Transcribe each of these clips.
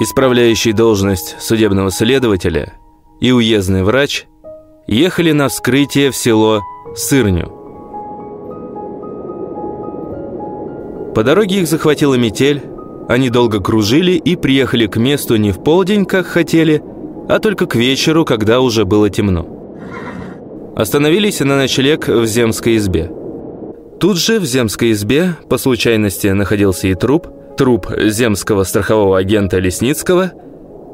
исправляющий должность судебного следователя, и уездный врач ехали на вскрытие в село Сырню. По дороге их захватила метель, они долго кружили и приехали к месту не в полдень, как хотели, а только к вечеру, когда уже было темно. Остановились на ночлег в земской избе. Тут же в земской избе по случайности находился и труп, труп земского страхового агента Лесницкого,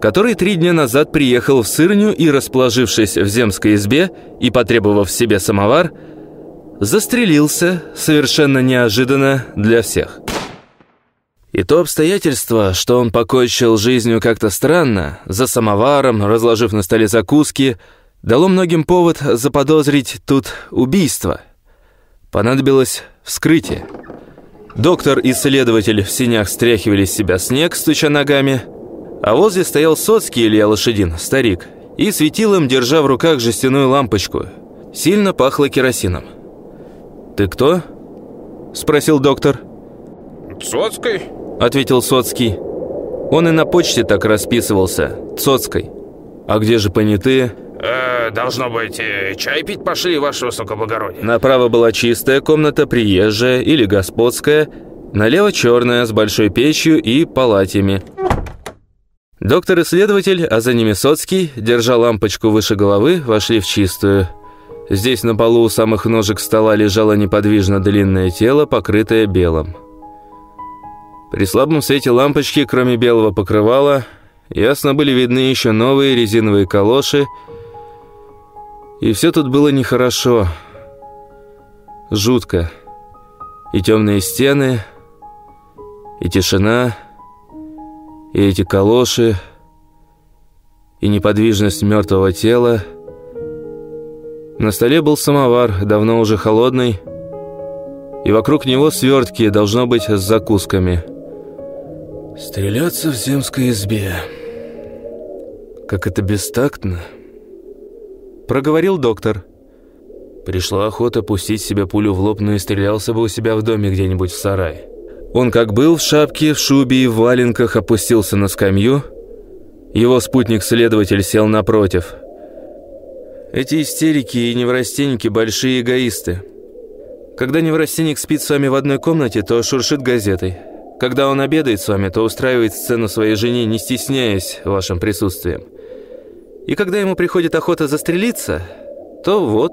который три дня назад приехал в Сырню и, расположившись в земской избе и потребовав себе самовар, застрелился совершенно неожиданно для всех. И то обстоятельство, что он покончил жизнью как-то странно, за самоваром, разложив на столе закуски, дало многим повод заподозрить тут убийство. Понадобилось вскрытие. Доктор и следователь в синях стряхивали с себя снег, стуча ногами, а возле стоял соцкий Илья Лошадин, старик, и светил им, держа в руках жестяную лампочку. Сильно пахло керосином. «Ты кто?» – спросил доктор. «Соцкой?» – ответил Соцкий. Он и на почте так расписывался, Соцкой. А где же понятые? Э, должно быть, э, чай пить пошли, ваше высокоблагородие. Направо была чистая комната, приезжая или господская, налево черная, с большой печью и палатями. Доктор-исследователь, а за ними Соцкий, держа лампочку выше головы, вошли в чистую. Здесь на полу у самых ножек стола лежало неподвижно длинное тело, покрытое белым. При слабом свете лампочки, кроме белого покрывала, ясно были видны еще новые резиновые калоши, и все тут было нехорошо, жутко. И темные стены, и тишина, и эти калоши, и неподвижность мертвого тела — на столе был самовар, давно уже холодный, и вокруг него свертки, должно быть, с закусками. «Стреляться в земской избе. Как это бестактно!» Проговорил доктор. Пришла охота пустить себе пулю в лоб, но и стрелялся бы у себя в доме где-нибудь в сарае. Он как был в шапке, в шубе и в валенках опустился на скамью. Его спутник-следователь сел напротив – эти истерики и неврастенники – большие эгоисты. Когда неврастенник спит с вами в одной комнате, то шуршит газетой. Когда он обедает с вами, то устраивает сцену своей жене, не стесняясь вашим присутствием. И когда ему приходит охота застрелиться, то вот...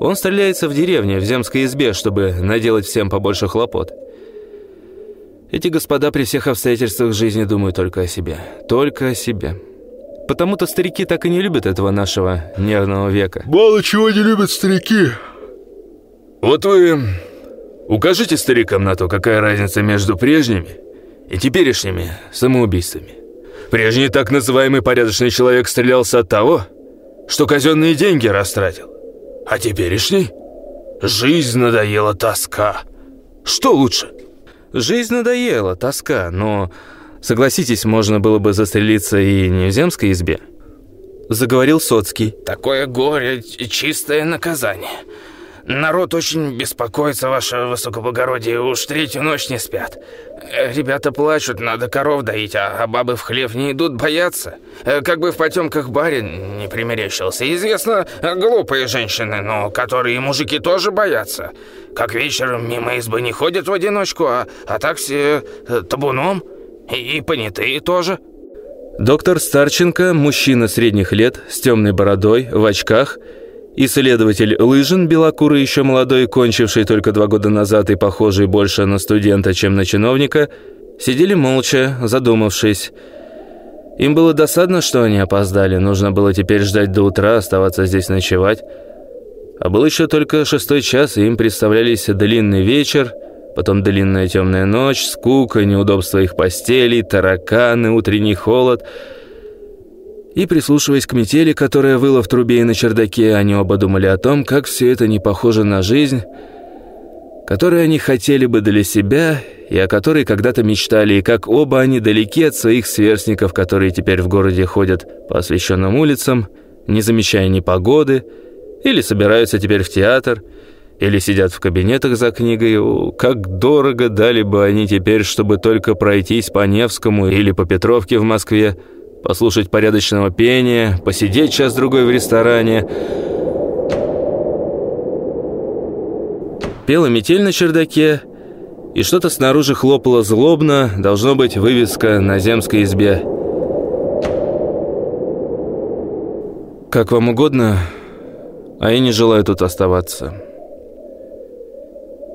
Он стреляется в деревне, в земской избе, чтобы наделать всем побольше хлопот. Эти господа при всех обстоятельствах жизни думают только о себе. Только о себе. Потому-то старики так и не любят этого нашего нервного века. Мало чего не любят старики. Вот вы укажите старикам на то, какая разница между прежними и теперешними самоубийствами. Прежний так называемый порядочный человек стрелялся от того, что казенные деньги растратил. А теперешний? Жизнь надоела тоска. Что лучше? Жизнь надоела, тоска, но Согласитесь, можно было бы застрелиться и не в земской избе. Заговорил Соцкий. Такое горе – чистое наказание. Народ очень беспокоится, ваше высокоблагородие, уж третью ночь не спят. Э, ребята плачут, надо коров доить, а бабы в хлев не идут бояться. Э, как бы в потемках барин не примерещился. Известно, глупые женщины, но которые мужики тоже боятся. Как вечером мимо избы не ходят в одиночку, а, а так все э, табуном – и понятые тоже. Доктор Старченко, мужчина средних лет, с темной бородой, в очках, исследователь Лыжин, белокурый еще молодой, кончивший только два года назад и похожий больше на студента, чем на чиновника, сидели молча, задумавшись. Им было досадно, что они опоздали, нужно было теперь ждать до утра, оставаться здесь ночевать. А был еще только шестой час, и им представлялись длинный вечер – Потом длинная темная ночь, скука, неудобство их постелей, тараканы, утренний холод. И, прислушиваясь к метели, которая выла в трубе и на чердаке, они оба думали о том, как все это не похоже на жизнь, которую они хотели бы для себя и о которой когда-то мечтали, и как оба они далеки от своих сверстников, которые теперь в городе ходят по освещенным улицам, не замечая ни погоды, или собираются теперь в театр – или сидят в кабинетах за книгой. Как дорого дали бы они теперь, чтобы только пройтись по Невскому или по Петровке в Москве, послушать порядочного пения, посидеть час-другой в ресторане. Пела метель на чердаке, и что-то снаружи хлопало злобно, должно быть вывеска на земской избе. «Как вам угодно, а я не желаю тут оставаться.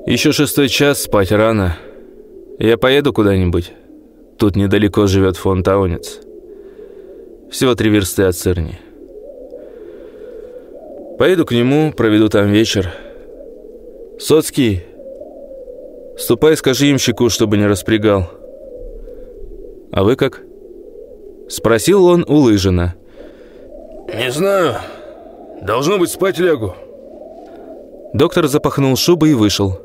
Еще шестой час, спать рано. Я поеду куда-нибудь. Тут недалеко живет фон Таунец. Всего три версты от Церни. Поеду к нему, проведу там вечер. Соцкий, ступай, скажи имщику, чтобы не распрягал. А вы как?» Спросил он у Лыжина. Не знаю. Должно быть, спать лягу. Доктор запахнул шубу и вышел.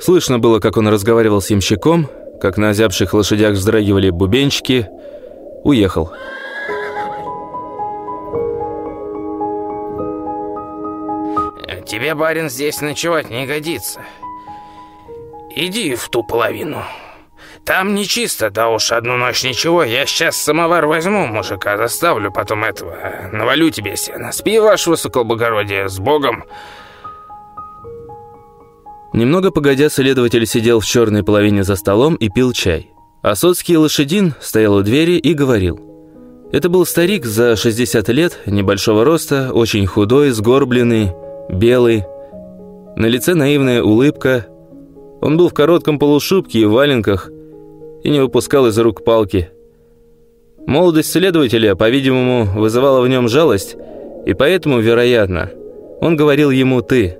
Слышно было, как он разговаривал с ямщиком, как на озябших лошадях вздрагивали бубенчики. Уехал. Тебе, барин, здесь ночевать не годится. Иди в ту половину. Там нечисто, да уж одну ночь ничего. Я сейчас самовар возьму, мужика, заставлю, потом этого, навалю тебе сено. Спи, ваше высокоблагородие, с Богом. Немного погодя, следователь сидел в черной половине за столом и пил чай. А соцкий лошадин стоял у двери и говорил. Это был старик за 60 лет, небольшого роста, очень худой, сгорбленный, белый. На лице наивная улыбка. Он был в коротком полушубке и валенках – и не выпускал из рук палки. Молодость следователя, по-видимому, вызывала в нем жалость, и поэтому, вероятно, он говорил ему «ты».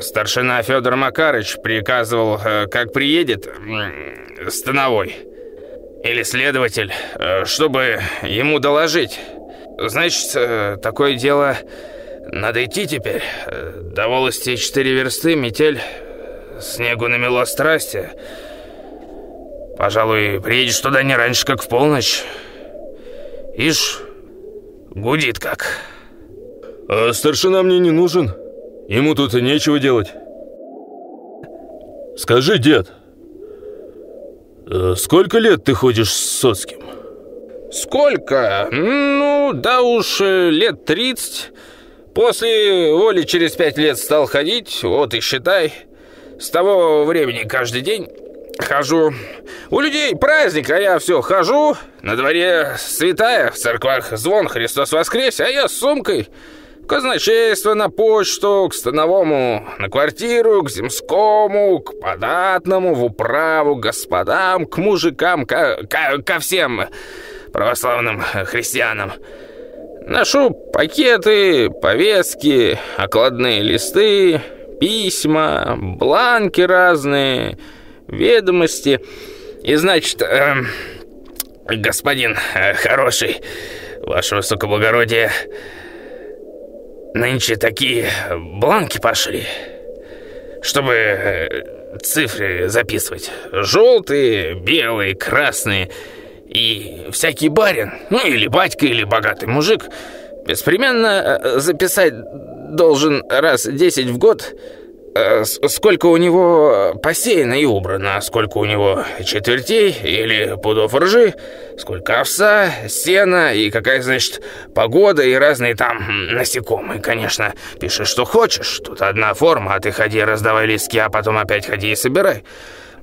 Старшина Федор Макарыч приказывал, э, как приедет становой или следователь, э, чтобы ему доложить. Значит, э, такое дело надо идти теперь. До волости четыре версты, метель, снегу намело страсти. Пожалуй, приедешь туда не раньше, как в полночь. Ишь, гудит как. А старшина мне не нужен. Ему тут и нечего делать. Скажи, дед, э, сколько лет ты ходишь с Соцким? Сколько? Ну, да уж э, лет тридцать. После воли через пять лет стал ходить, вот и считай. С того времени каждый день Хожу. У людей праздник, а я все хожу. На дворе святая, в церквах звон Христос воскрес, а я с сумкой. В казначейство, на почту, к становому, на квартиру, к земскому, к податному, в управу, к господам, к мужикам, ко, ко, ко всем православным христианам. Ношу пакеты, повестки, окладные листы, письма, бланки разные — ведомости. И значит, э, господин хороший, ваше высокоблагородие, нынче такие бланки пошли, чтобы э, цифры записывать. Желтые, белые, красные. И всякий барин, ну или батька, или богатый мужик, беспременно э, записать должен раз десять в год Э, сколько у него посеяно и убрано, сколько у него четвертей или пудов ржи, сколько овса, сена и какая, значит, погода и разные там насекомые, конечно. Пиши, что хочешь, тут одна форма, а ты ходи раздавай листки, а потом опять ходи и собирай.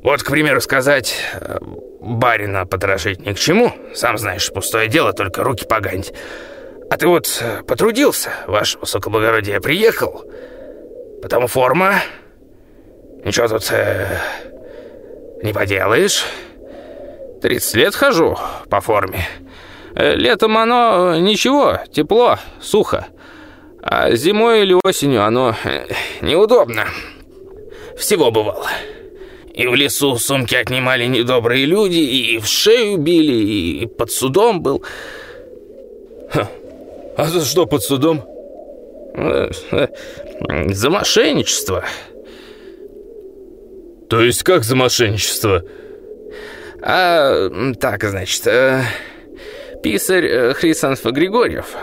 Вот, к примеру, сказать, э, барина потрошить ни к чему, сам знаешь, пустое дело, только руки поганить. А ты вот э, потрудился, ваше высокоблагородие, приехал... Потому форма... Ничего тут э, не поделаешь. 30 лет хожу по форме. Э, летом оно ничего, тепло, сухо. А зимой или осенью оно неудобно. Всего бывало. И в лесу сумки отнимали недобрые люди, и в шею били, и под судом был. Ха. А за что под судом? Э, за мошенничество. То есть как за мошенничество? А, так, значит, э, писарь э, Хрисанф Григорьев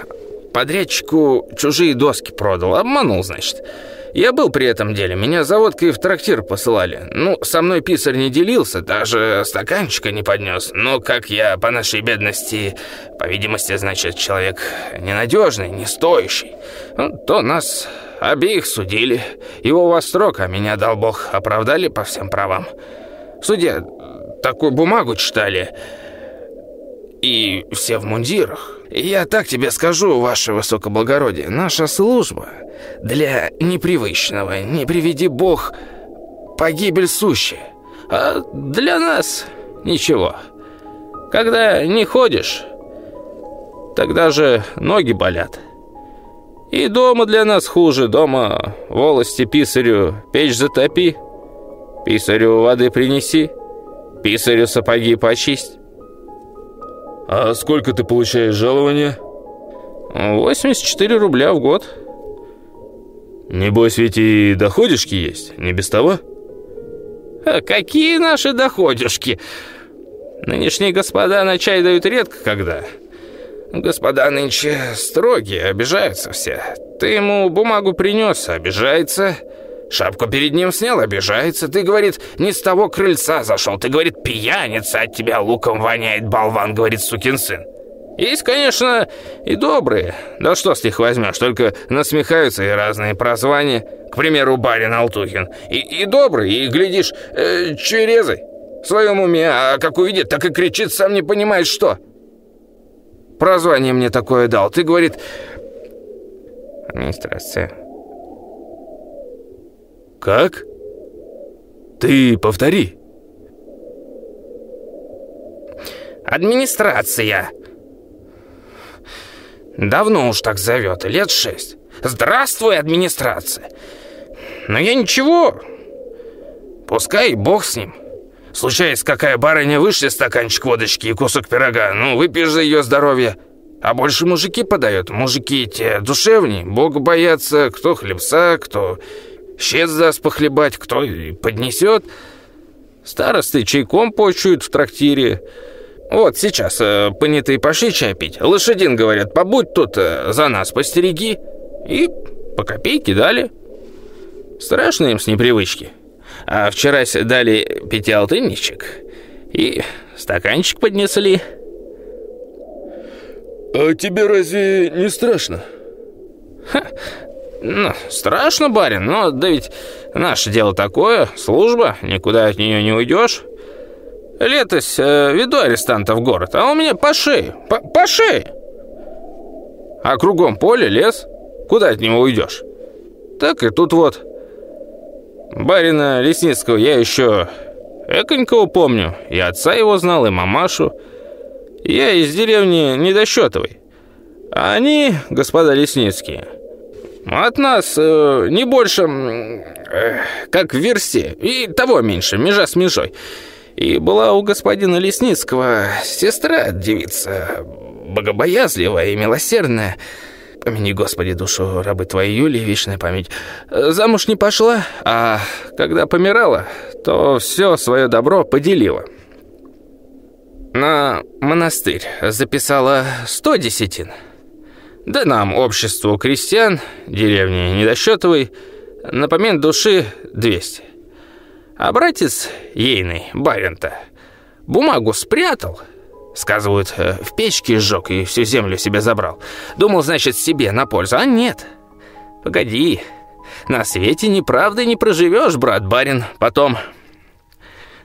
подрядчику чужие доски продал. Обманул, значит. Я был при этом деле, меня за водкой в трактир посылали. Ну, со мной писарь не делился, даже стаканчика не поднес. Но как я по нашей бедности, по видимости, значит, человек ненадежный, не стоящий, ну, то нас обеих судили. Его во строк, а меня, дал бог, оправдали по всем правам. Суде такую бумагу читали, и все в мундирах. Я так тебе скажу, ваше высокоблагородие, наша служба для непривычного, не приведи бог, погибель сущая. А для нас ничего. Когда не ходишь, тогда же ноги болят. И дома для нас хуже. Дома волости писарю печь затопи, писарю воды принеси, писарю сапоги почисть. А сколько ты получаешь жалования? 84 рубля в год. Небось ведь и доходишки есть, не без того? А какие наши доходишки? Нынешние господа на чай дают редко когда. Господа нынче строгие, обижаются все. Ты ему бумагу принес, обижается. Шапку перед ним снял, обижается. Ты, говорит, не с того крыльца зашел. Ты, говорит, пьяница от тебя луком воняет, болван, говорит, сукин сын. Есть, конечно, и добрые. Да что с них возьмешь, только насмехаются и разные прозвания. К примеру, барин Алтухин. И, и добрый, и, глядишь, э, черезой. В своем уме, а как увидит, так и кричит, сам не понимает, что. Прозвание мне такое дал. Ты, говорит... Администрация. Как? Ты повтори. Администрация. Давно уж так зовет, лет шесть. Здравствуй, администрация. Но я ничего. Пускай бог с ним. Случается, какая барыня вышли стаканчик водочки и кусок пирога. Ну, выпьешь за ее здоровье. А больше мужики подают. Мужики те душевнее, бога боятся. Кто хлебца, кто щец даст похлебать, кто и поднесет. Старосты чайком почуют в трактире. Вот сейчас э, понятые пошли чай пить. Лошадин, говорят, побудь тут э, за нас, постереги. И по копейке дали. Страшно им с непривычки. А вчера дали пятиалтынничек и стаканчик поднесли. А тебе разве не страшно? Ха, страшно, барин, но да ведь наше дело такое, служба, никуда от нее не уйдешь. Летось э, веду арестанта в город, а у меня по шее, по, по шее. А кругом поле, лес, куда от него уйдешь? Так и тут вот. Барина Лесницкого я еще Эконького помню, и отца его знал, и мамашу. Я из деревни Недосчетовой. А они, господа Лесницкие, от нас э, не больше, э, как в версте, и того меньше, межа с межой. И была у господина Лесницкого сестра, девица, богобоязливая и милосердная. Помяни, Господи, душу рабы твоей Юлии, вечная память. Замуж не пошла, а когда помирала, то все свое добро поделила. На монастырь записала сто десятин. Да нам, обществу крестьян, деревни Недосчетовой, на помин души 200. А братец ейный, барин-то, бумагу спрятал, сказывают, э, в печке сжег и всю землю себе забрал. Думал, значит, себе на пользу, а нет. Погоди, на свете неправды не проживешь, брат-барин, потом...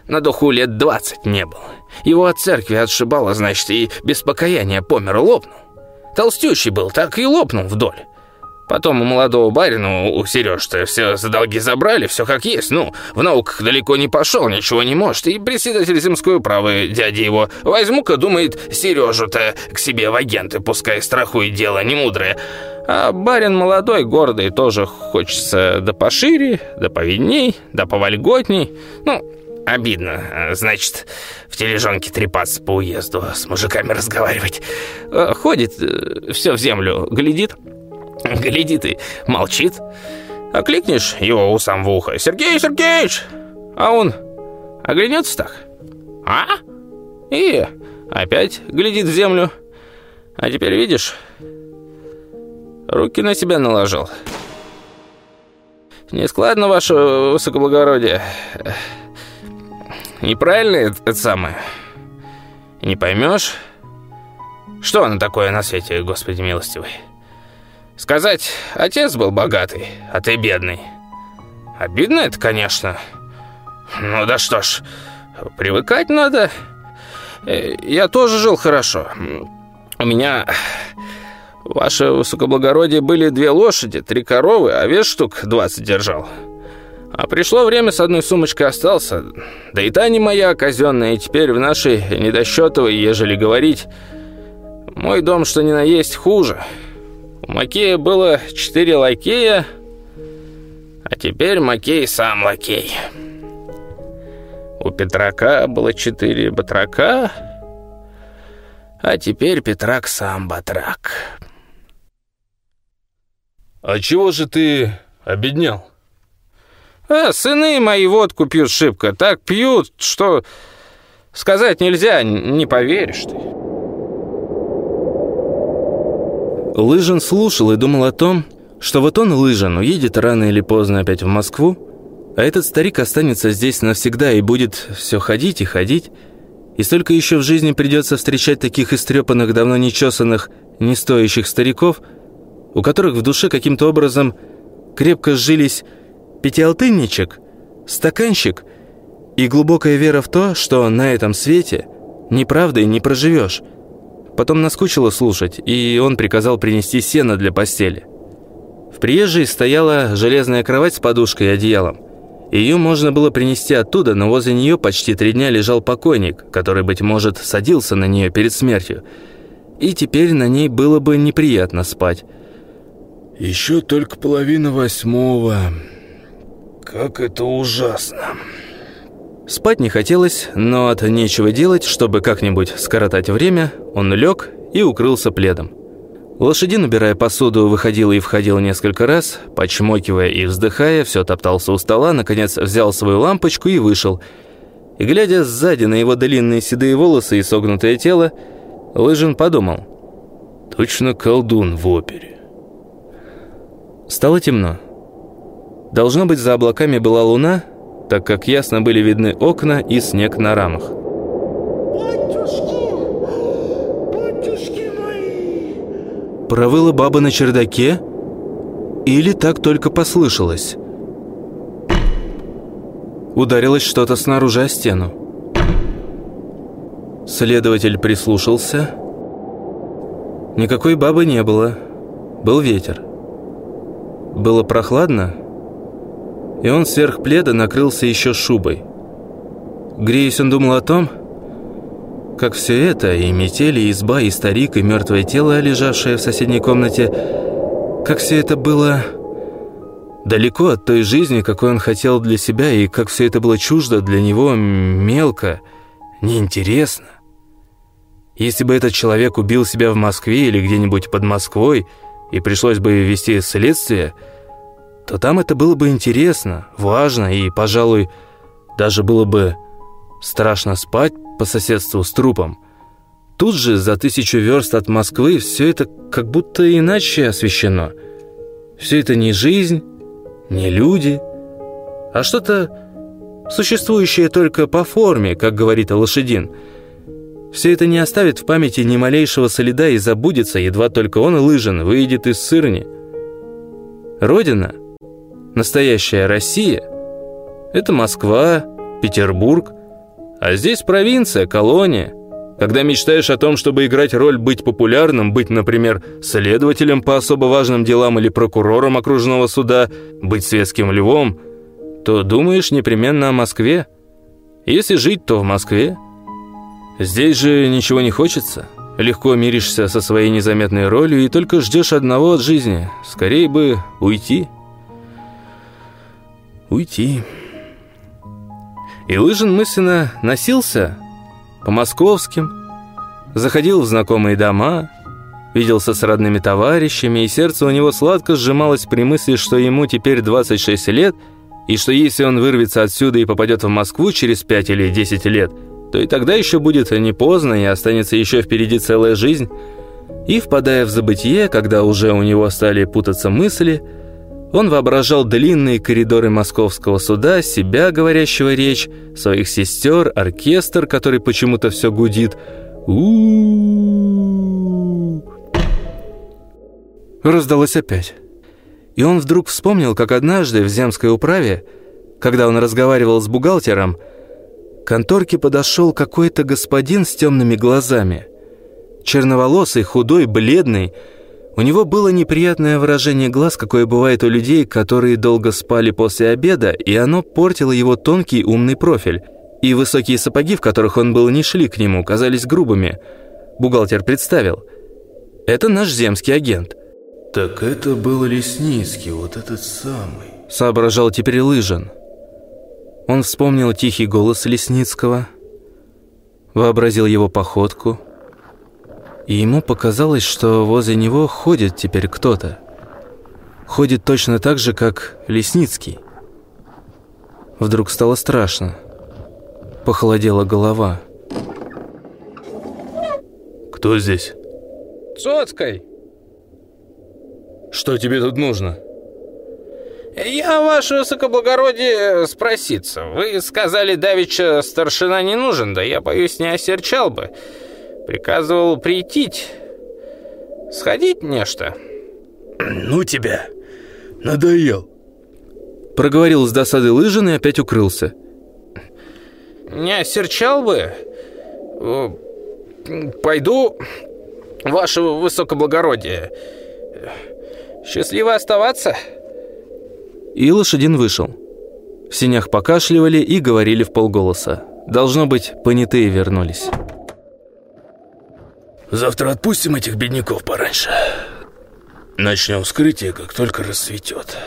На духу лет двадцать не был. Его от церкви отшибало, значит, и без покаяния помер, лопнул. Толстющий был, так и лопнул вдоль. Потом у молодого барина, у Сереж-то, все за долги забрали, все как есть. Ну, в науках далеко не пошел, ничего не может. И председатель земской управы, дядя его, возьму-ка, думает, Сережу-то к себе в агенты, пускай страхует дело немудрое. А барин молодой, гордый, тоже хочется да пошире, да повидней, да повольготней. Ну, Обидно. Значит, в тележонке трепаться по уезду, с мужиками разговаривать. Э, ходит, э, все в землю глядит. Глядит и молчит. Окликнешь его у самого уха. «Сергей Сергеевич!» А он оглянется так. «А?» И опять глядит в землю. А теперь видишь, руки на себя наложил. Нескладно, ваше высокоблагородие. Неправильно это, это самое. Не поймешь, что оно такое на свете, Господи милостивый. Сказать, отец был богатый, а ты бедный. Обидно это, конечно. Ну да что ж, привыкать надо. Э, я тоже жил хорошо. У меня, ваше высокоблагородие, были две лошади, три коровы, а вес штук 20 держал. А пришло время, с одной сумочкой остался. Да и та не моя казенная, и теперь в нашей недосчетовой, ежели говорить, мой дом, что ни на есть, хуже. У Макея было четыре лакея, а теперь Макей сам лакей. У Петрака было четыре батрака, а теперь Петрак сам батрак. «А чего же ты обеднял?» «А, сыны мои водку пьют шибко, так пьют, что сказать нельзя, не поверишь ты». Лыжин слушал и думал о том, что вот он, Лыжин, уедет рано или поздно опять в Москву, а этот старик останется здесь навсегда и будет все ходить и ходить, и столько еще в жизни придется встречать таких истрепанных, давно нечесанных, не стоящих стариков, у которых в душе каким-то образом крепко сжились пятиалтынничек, стаканчик и глубокая вера в то, что на этом свете неправдой не проживешь, Потом наскучило слушать, и он приказал принести сено для постели. В приезжей стояла железная кровать с подушкой и одеялом. Ее можно было принести оттуда, но возле нее почти три дня лежал покойник, который, быть может, садился на нее перед смертью. И теперь на ней было бы неприятно спать. «Еще только половина восьмого. Как это ужасно!» Спать не хотелось, но от нечего делать, чтобы как-нибудь скоротать время, он лег и укрылся пледом. Лошадин, убирая посуду, выходил и входил несколько раз, почмокивая и вздыхая, все топтался у стола, наконец взял свою лампочку и вышел. И, глядя сзади на его длинные седые волосы и согнутое тело, Лыжин подумал, «Точно колдун в опере». Стало темно. Должно быть, за облаками была луна, так как ясно были видны окна и снег на рамах. «Батюшки! Батюшки мои!» Провыла баба на чердаке? Или так только послышалось? Ударилось что-то снаружи о стену. Следователь прислушался. Никакой бабы не было. Был ветер. Было прохладно, и он сверх пледа накрылся еще шубой. Греясь, он думал о том, как все это, и метели, и изба, и старик, и мертвое тело, лежавшее в соседней комнате, как все это было далеко от той жизни, какой он хотел для себя, и как все это было чуждо для него, мелко, неинтересно. Если бы этот человек убил себя в Москве или где-нибудь под Москвой, и пришлось бы вести следствие – то там это было бы интересно, важно и, пожалуй, даже было бы страшно спать по соседству с трупом. Тут же, за тысячу верст от Москвы, все это как будто иначе освещено. Все это не жизнь, не люди, а что-то существующее только по форме, как говорит Лошадин. Все это не оставит в памяти ни малейшего следа и забудется, едва только он, Лыжин, выйдет из сырни. Родина — Настоящая Россия – это Москва, Петербург, а здесь провинция, колония. Когда мечтаешь о том, чтобы играть роль быть популярным, быть, например, следователем по особо важным делам или прокурором окружного суда, быть светским львом, то думаешь непременно о Москве. Если жить, то в Москве. Здесь же ничего не хочется. Легко миришься со своей незаметной ролью и только ждешь одного от жизни. Скорее бы уйти уйти. И Лыжин мысленно носился по московским, заходил в знакомые дома, виделся с родными товарищами, и сердце у него сладко сжималось при мысли, что ему теперь 26 лет, и что если он вырвется отсюда и попадет в Москву через 5 или 10 лет, то и тогда еще будет не поздно, и останется еще впереди целая жизнь. И, впадая в забытье, когда уже у него стали путаться мысли, он воображал длинные коридоры московского суда, себя, говорящего речь, своих сестер, оркестр, который почему-то все гудит. у Раздалось опять. И он вдруг вспомнил, как однажды в земской управе, когда он разговаривал с бухгалтером, к конторке подошел какой-то господин с темными глазами. Черноволосый, худой, бледный. У него было неприятное выражение глаз, какое бывает у людей, которые долго спали после обеда, и оно портило его тонкий умный профиль. И высокие сапоги, в которых он был, не шли к нему, казались грубыми. Бухгалтер представил. «Это наш земский агент». «Так это был Лесницкий, вот этот самый», — соображал теперь Лыжин. Он вспомнил тихий голос Лесницкого, вообразил его походку, и ему показалось, что возле него ходит теперь кто-то. Ходит точно так же, как Лесницкий. Вдруг стало страшно. Похолодела голова. «Кто здесь?» «Цоцкой!» Что тебе тут нужно?» «Я, ваше высокоблагородие, спроситься. Вы сказали, давеча старшина не нужен, да я, боюсь, не осерчал бы. Приказывал прийти. Сходить нечто». «Ну тебя! Надоел!» Проговорил с досады Лыжин и опять укрылся. «Не осерчал бы? Пойду, ваше высокоблагородие». Счастливо оставаться!» И лошадин вышел. В синях покашливали и говорили в полголоса. Должно быть, понятые вернулись. «Завтра отпустим этих бедняков пораньше. Начнем вскрытие, как только рассветет».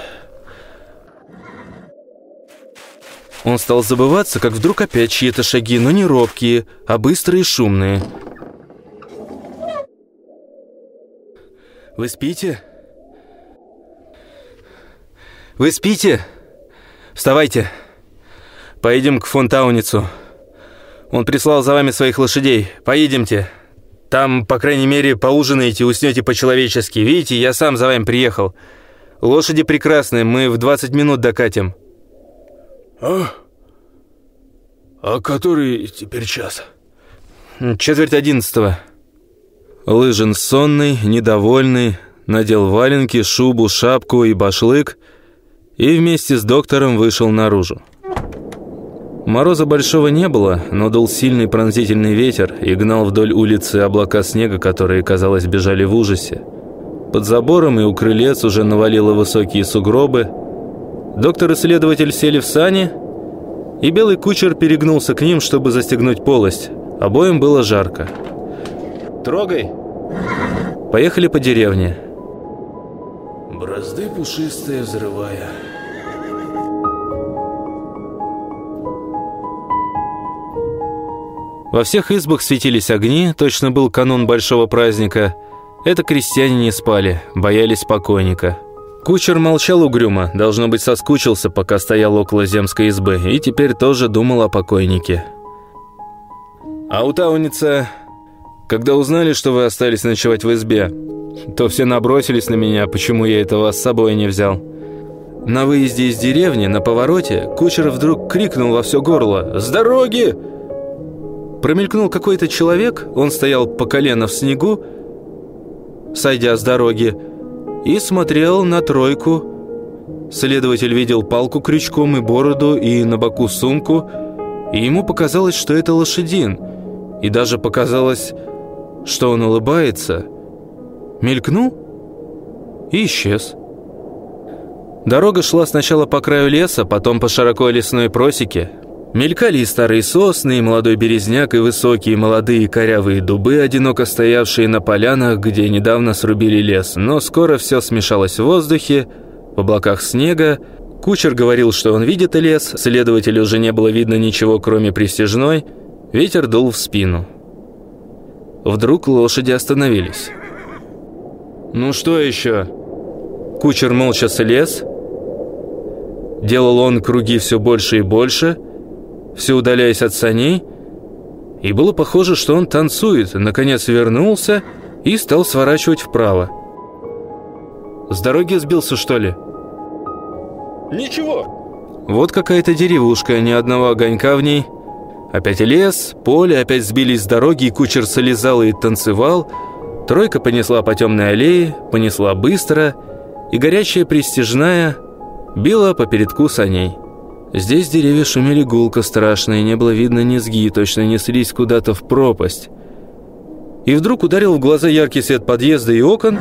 Он стал забываться, как вдруг опять чьи-то шаги, но не робкие, а быстрые и шумные. «Вы спите?» «Вы спите? Вставайте. Поедем к Фонтауницу. Он прислал за вами своих лошадей. Поедемте. Там, по крайней мере, поужинаете, уснете по-человечески. Видите, я сам за вами приехал. Лошади прекрасные, мы в 20 минут докатим». «А? А который теперь час?» «Четверть одиннадцатого». Лыжин сонный, недовольный, надел валенки, шубу, шапку и башлык – и вместе с доктором вышел наружу. Мороза большого не было, но дул сильный пронзительный ветер и гнал вдоль улицы облака снега, которые, казалось, бежали в ужасе. Под забором и у крылец уже навалило высокие сугробы. Доктор-исследователь сели в сани, и белый кучер перегнулся к ним, чтобы застегнуть полость. Обоим было жарко. «Трогай!» Поехали по деревне. Бразды пушистые взрывая. Во всех избах светились огни, точно был канун большого праздника. Это крестьяне не спали, боялись покойника. Кучер молчал угрюмо, должно быть, соскучился, пока стоял около земской избы, и теперь тоже думал о покойнике. «А у Тауница, когда узнали, что вы остались ночевать в избе, то все набросились на меня, почему я этого с собой не взял. На выезде из деревни, на повороте, кучер вдруг крикнул во все горло «С дороги!» Промелькнул какой-то человек, он стоял по колено в снегу, сойдя с дороги, и смотрел на тройку. Следователь видел палку крючком и бороду, и на боку сумку, и ему показалось, что это лошадин, и даже показалось, что он улыбается – Мелькнул и исчез. Дорога шла сначала по краю леса, потом по широкой лесной просеке. Мелькали и старые сосны, и молодой березняк, и высокие молодые корявые дубы, одиноко стоявшие на полянах, где недавно срубили лес. Но скоро все смешалось в воздухе, в облаках снега. Кучер говорил, что он видит лес, следователю уже не было видно ничего, кроме присяжной. Ветер дул в спину. Вдруг лошади остановились. «Ну что еще?» Кучер молча слез. Делал он круги все больше и больше, все удаляясь от саней. И было похоже, что он танцует. Наконец вернулся и стал сворачивать вправо. «С дороги сбился, что ли?» «Ничего». Вот какая-то деревушка, ни одного огонька в ней. Опять лес, поле, опять сбились с дороги, и кучер солезал и танцевал. Тройка понесла по темной аллее, понесла быстро, и горячая пристижная била по передку саней. Здесь деревья шумели гулко страшно, и не было видно низги, точно неслись куда-то в пропасть. И вдруг ударил в глаза яркий свет подъезда и окон.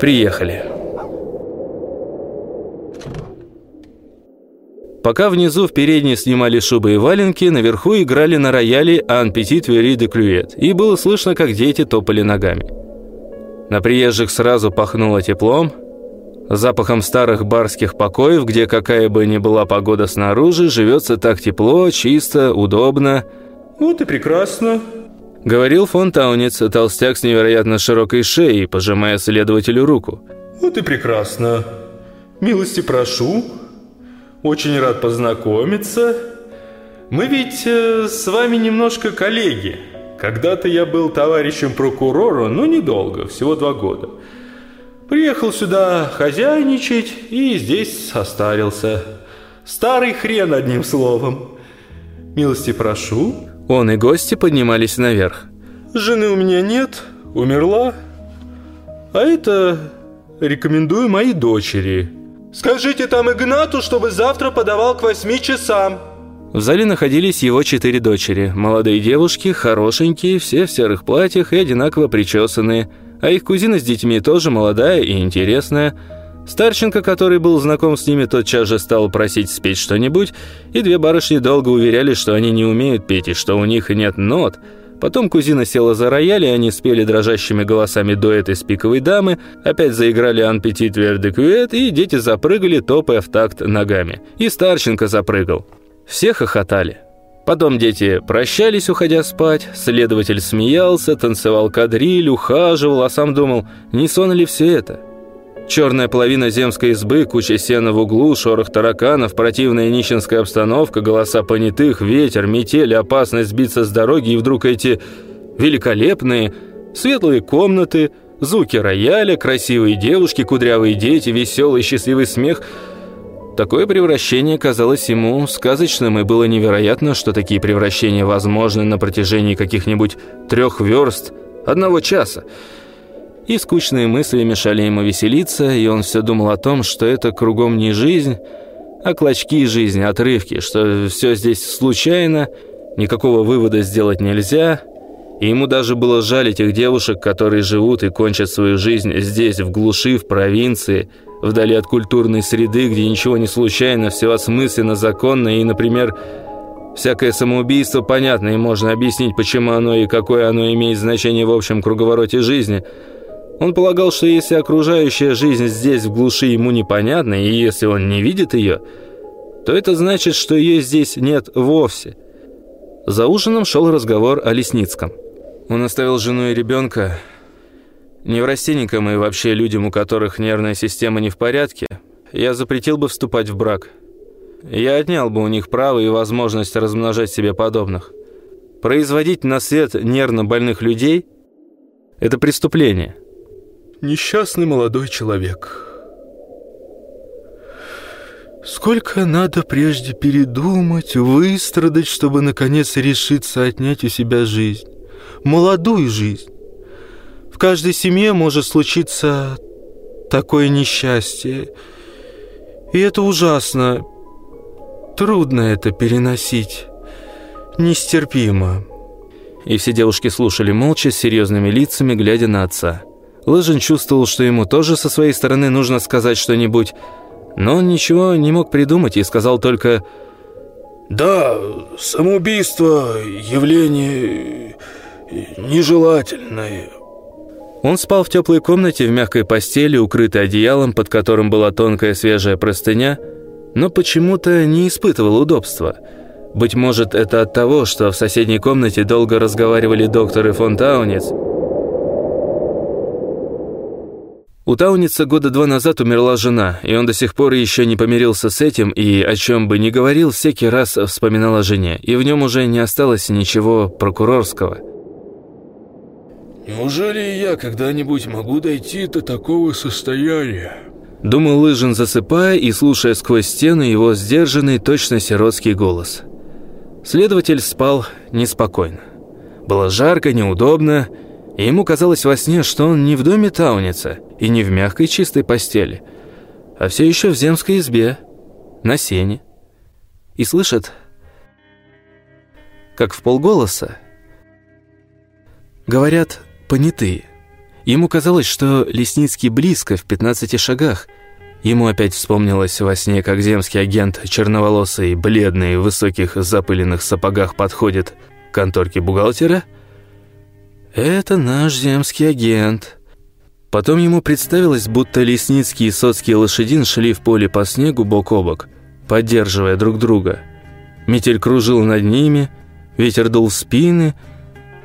Приехали. Пока внизу в передней снимали шубы и валенки, наверху играли на рояле «Ан Петит Вери де Клюет», и было слышно, как дети топали ногами. На приезжих сразу пахнуло теплом, запахом старых барских покоев, где какая бы ни была погода снаружи, живется так тепло, чисто, удобно. «Вот и прекрасно», — говорил фон Таунец, толстяк с невероятно широкой шеей, пожимая следователю руку. «Вот и прекрасно. Милости прошу». Очень рад познакомиться. Мы ведь э, с вами немножко коллеги. Когда-то я был товарищем прокурора, но недолго, всего два года. Приехал сюда хозяйничать и здесь состарился. Старый хрен, одним словом. Милости прошу. Он и гости поднимались наверх. Жены у меня нет, умерла. А это рекомендую моей дочери. Скажите там Игнату, чтобы завтра подавал к восьми часам. В зале находились его четыре дочери. Молодые девушки, хорошенькие, все в серых платьях и одинаково причесанные. А их кузина с детьми тоже молодая и интересная. Старченко, который был знаком с ними, тотчас же стал просить спеть что-нибудь, и две барышни долго уверяли, что они не умеют петь и что у них нет нот – Потом кузина села за рояль, и они спели дрожащими голосами дуэт из пиковой дамы, опять заиграли «Ан Петит Верде Кюэт», и дети запрыгали, топая в такт ногами. И Старченко запрыгал. Все хохотали. Потом дети прощались, уходя спать, следователь смеялся, танцевал кадриль, ухаживал, а сам думал, не сон ли все это? Черная половина земской избы, куча сена в углу, шорох тараканов, противная нищенская обстановка, голоса понятых, ветер, метель, опасность сбиться с дороги, и вдруг эти великолепные, светлые комнаты, звуки рояля, красивые девушки, кудрявые дети, веселый счастливый смех. Такое превращение казалось ему сказочным, и было невероятно, что такие превращения возможны на протяжении каких-нибудь трех верст одного часа. И скучные мысли мешали ему веселиться, и он все думал о том, что это кругом не жизнь, а клочки жизни, отрывки, что все здесь случайно, никакого вывода сделать нельзя, и ему даже было жаль этих девушек, которые живут и кончат свою жизнь здесь, в глуши, в провинции, вдали от культурной среды, где ничего не случайно, все осмысленно, законно, и, например, всякое самоубийство понятно, и можно объяснить, почему оно и какое оно имеет значение в общем круговороте жизни – он полагал, что если окружающая жизнь здесь в глуши ему непонятна, и если он не видит ее, то это значит, что ее здесь нет вовсе. За ужином шел разговор о Лесницком. Он оставил жену и ребенка неврастенникам и вообще людям, у которых нервная система не в порядке. Я запретил бы вступать в брак. Я отнял бы у них право и возможность размножать себе подобных. Производить на свет нервно больных людей – это преступление – несчастный молодой человек. Сколько надо прежде передумать, выстрадать, чтобы наконец решиться отнять у себя жизнь, молодую жизнь. В каждой семье может случиться такое несчастье, и это ужасно. Трудно это переносить, нестерпимо. И все девушки слушали молча, с серьезными лицами, глядя на отца. Лыжин чувствовал, что ему тоже со своей стороны нужно сказать что-нибудь, но он ничего не мог придумать и сказал только «Да, самоубийство – явление нежелательное». Он спал в теплой комнате в мягкой постели, укрытой одеялом, под которым была тонкая свежая простыня, но почему-то не испытывал удобства. Быть может, это от того, что в соседней комнате долго разговаривали доктор и фон Таунец – У Тауница года два назад умерла жена, и он до сих пор еще не помирился с этим, и о чем бы ни говорил, всякий раз вспоминал о жене, и в нем уже не осталось ничего прокурорского. Неужели я когда-нибудь могу дойти до такого состояния? Думал Лыжин, засыпая и слушая сквозь стены его сдержанный, точно сиротский голос. Следователь спал неспокойно. Было жарко, неудобно, и ему казалось во сне, что он не в доме Тауница и не в мягкой чистой постели, а все еще в земской избе, на сене. И слышит, как в полголоса говорят понятые. Ему казалось, что Лесницкий близко, в 15 шагах. Ему опять вспомнилось во сне, как земский агент, черноволосый, бледный, в высоких запыленных сапогах подходит к конторке бухгалтера. «Это наш земский агент». Потом ему представилось, будто Лесницкий и Соцкий лошадин шли в поле по снегу бок о бок, поддерживая друг друга. Метель кружил над ними, ветер дул в спины,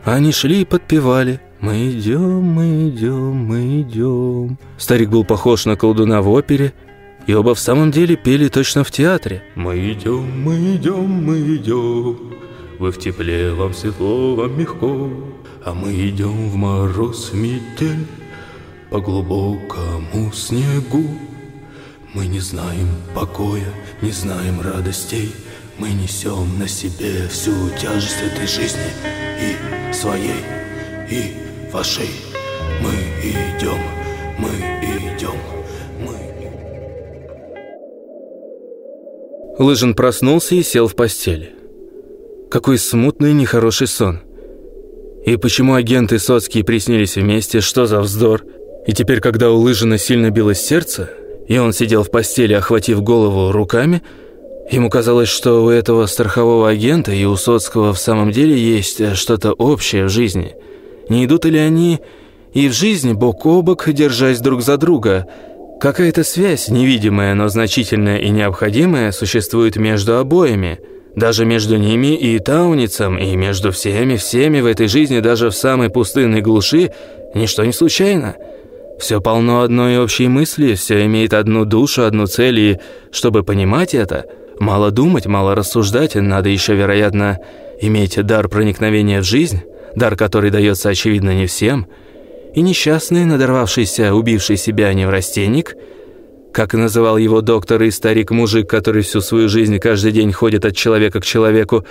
они шли и подпевали – «Мы идем, мы идем, мы идем». Старик был похож на колдуна в опере, и оба в самом деле пели точно в театре. «Мы идем, мы идем, мы идем, вы в тепле, вам светло, вам мягко, а мы идем в мороз, в метель, по глубокому снегу. Мы не знаем покоя, не знаем радостей, мы несем на себе всю тяжесть этой жизни и своей, и вашей. Мы идем, мы идем, мы... Лыжин проснулся и сел в постели. Какой смутный нехороший сон. И почему агенты Соцкие приснились вместе, что за вздор? И теперь, когда у Лыжина сильно билось сердце, и он сидел в постели, охватив голову руками, ему казалось, что у этого страхового агента и у Соцкого в самом деле есть что-то общее в жизни – не идут ли они и в жизни бок о бок, держась друг за друга? Какая-то связь, невидимая, но значительная и необходимая, существует между обоими. Даже между ними и Тауницем, и между всеми-всеми в этой жизни, даже в самой пустынной глуши, ничто не случайно. Все полно одной общей мысли, все имеет одну душу, одну цель, и чтобы понимать это, мало думать, мало рассуждать, надо еще, вероятно, иметь дар проникновения в жизнь, дар который дается, очевидно, не всем, и несчастный, надорвавшийся, убивший себя неврастенник, как называл его доктор и старик-мужик, который всю свою жизнь каждый день ходит от человека к человеку,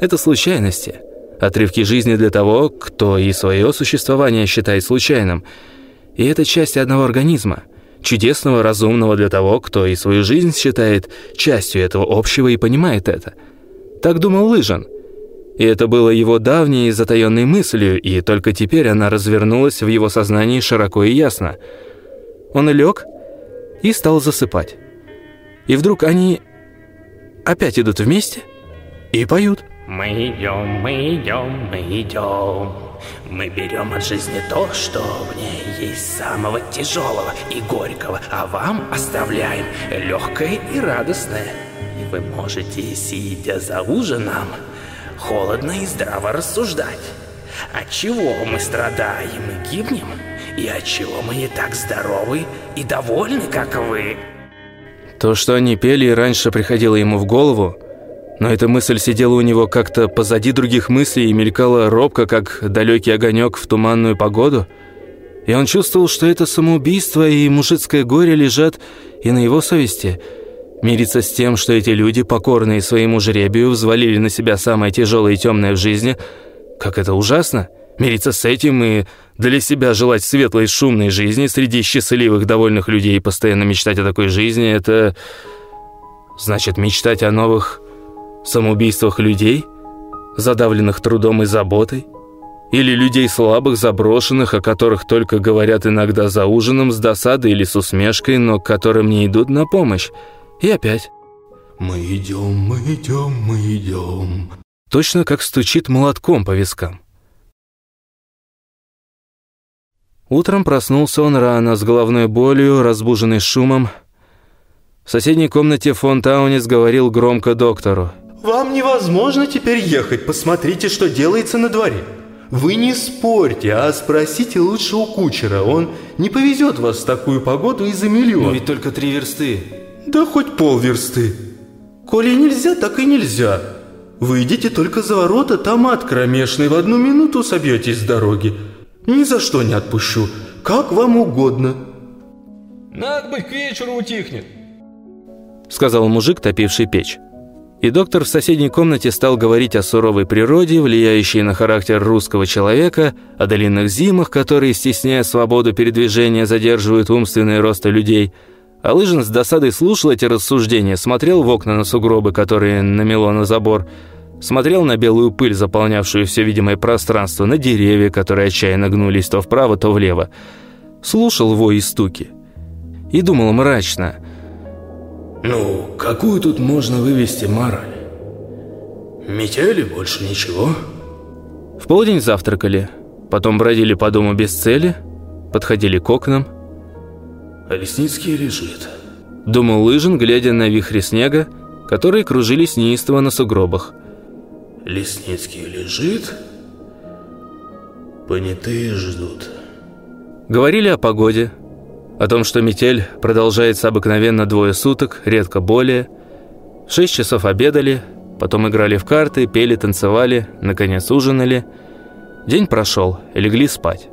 это случайности, отрывки жизни для того, кто и свое существование считает случайным. И это часть одного организма, чудесного, разумного для того, кто и свою жизнь считает частью этого общего и понимает это. Так думал Лыжин – и это было его давней и затаенной мыслью, и только теперь она развернулась в его сознании широко и ясно. Он лег и стал засыпать. И вдруг они опять идут вместе и поют. Мы идем, мы идем, мы идем. Мы берем от жизни то, что в ней есть самого тяжелого и горького, а вам оставляем легкое и радостное. И вы можете, сидя за ужином, холодно и здраво рассуждать. От чего мы страдаем и гибнем, и от чего мы не так здоровы и довольны, как вы. То, что они пели, раньше приходило ему в голову, но эта мысль сидела у него как-то позади других мыслей и мелькала робко, как далекий огонек в туманную погоду. И он чувствовал, что это самоубийство и мужицкое горе лежат и на его совести – Мириться с тем, что эти люди, покорные своему жребию, взвалили на себя самое тяжелое и темное в жизни, как это ужасно. Мириться с этим и для себя желать светлой шумной жизни среди счастливых, довольных людей и постоянно мечтать о такой жизни, это... Значит, мечтать о новых самоубийствах людей, задавленных трудом и заботой, или людей слабых, заброшенных, о которых только говорят иногда за ужином с досадой или с усмешкой, но которым не идут на помощь. И опять. Мы идем, мы идем, мы идем. Точно как стучит молотком по вискам. Утром проснулся он рано, с головной болью, разбуженный шумом. В соседней комнате фон Таунис говорил громко доктору. «Вам невозможно теперь ехать, посмотрите, что делается на дворе. Вы не спорьте, а спросите лучше у кучера, он не повезет вас в такую погоду и за миллион». Но ведь только три версты. Да хоть полверсты. Коли нельзя, так и нельзя. Выйдите только за ворота, там ад кромешный, в одну минуту собьетесь с дороги. Ни за что не отпущу. Как вам угодно. Надо быть, к вечеру утихнет. Сказал мужик, топивший печь. И доктор в соседней комнате стал говорить о суровой природе, влияющей на характер русского человека, о длинных зимах, которые, стесняя свободу передвижения, задерживают умственные росты людей. А Лыжин с досадой слушал эти рассуждения, смотрел в окна на сугробы, которые намело на забор, смотрел на белую пыль, заполнявшую все видимое пространство, на деревья, которые отчаянно гнулись то вправо, то влево. Слушал вой и стуки. И думал мрачно – ну, какую тут можно вывести мораль? Метели больше ничего. В полдень завтракали, потом бродили по дому без цели, подходили к окнам. А Лесницкий лежит. Думал Лыжин, глядя на вихри снега, которые кружились неистово на сугробах. Лесницкий лежит, понятые ждут. Говорили о погоде, о том, что метель продолжается обыкновенно двое суток, редко более. В шесть часов обедали, потом играли в карты, пели, танцевали, наконец ужинали. День прошел, легли спать.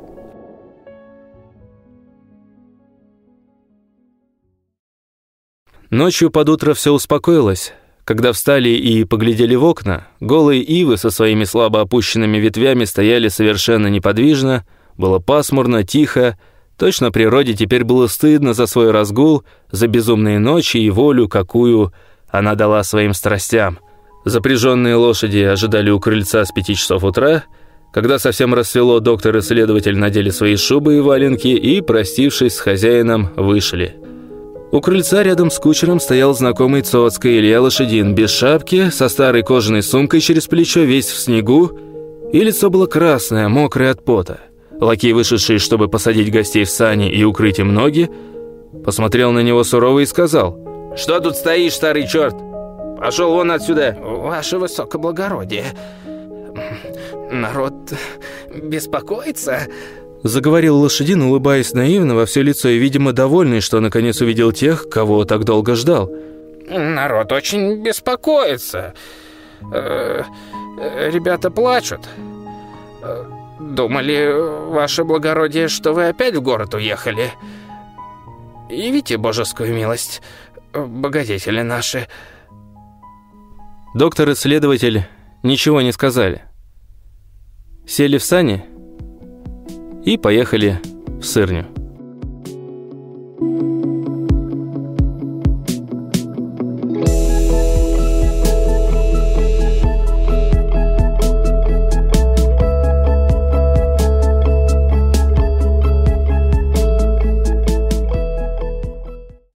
Ночью под утро все успокоилось. Когда встали и поглядели в окна, голые ивы со своими слабо опущенными ветвями стояли совершенно неподвижно, было пасмурно, тихо, Точно природе теперь было стыдно за свой разгул, за безумные ночи и волю, какую она дала своим страстям. Запряженные лошади ожидали у крыльца с пяти часов утра. Когда совсем рассвело, доктор и следователь надели свои шубы и валенки и, простившись с хозяином, вышли. У крыльца рядом с кучером стоял знакомый Цоцкий Илья Лошадин, без шапки, со старой кожаной сумкой через плечо, весь в снегу, и лицо было красное, мокрое от пота. Лакей, вышедший, чтобы посадить гостей в сани и укрыть им ноги, посмотрел на него сурово и сказал, «Что тут стоишь, старый черт? Пошел вон отсюда!» «Ваше высокоблагородие, народ беспокоится?» Заговорил лошадин, улыбаясь наивно во все лицо и, видимо, довольный, что наконец увидел тех, кого так долго ждал. «Народ очень беспокоится. Э, э, ребята плачут. Э, Думали, ваше благородие, что вы опять в город уехали. Явите божескую милость, богатители наши». Доктор и следователь ничего не сказали. Сели в сани и поехали в сырню.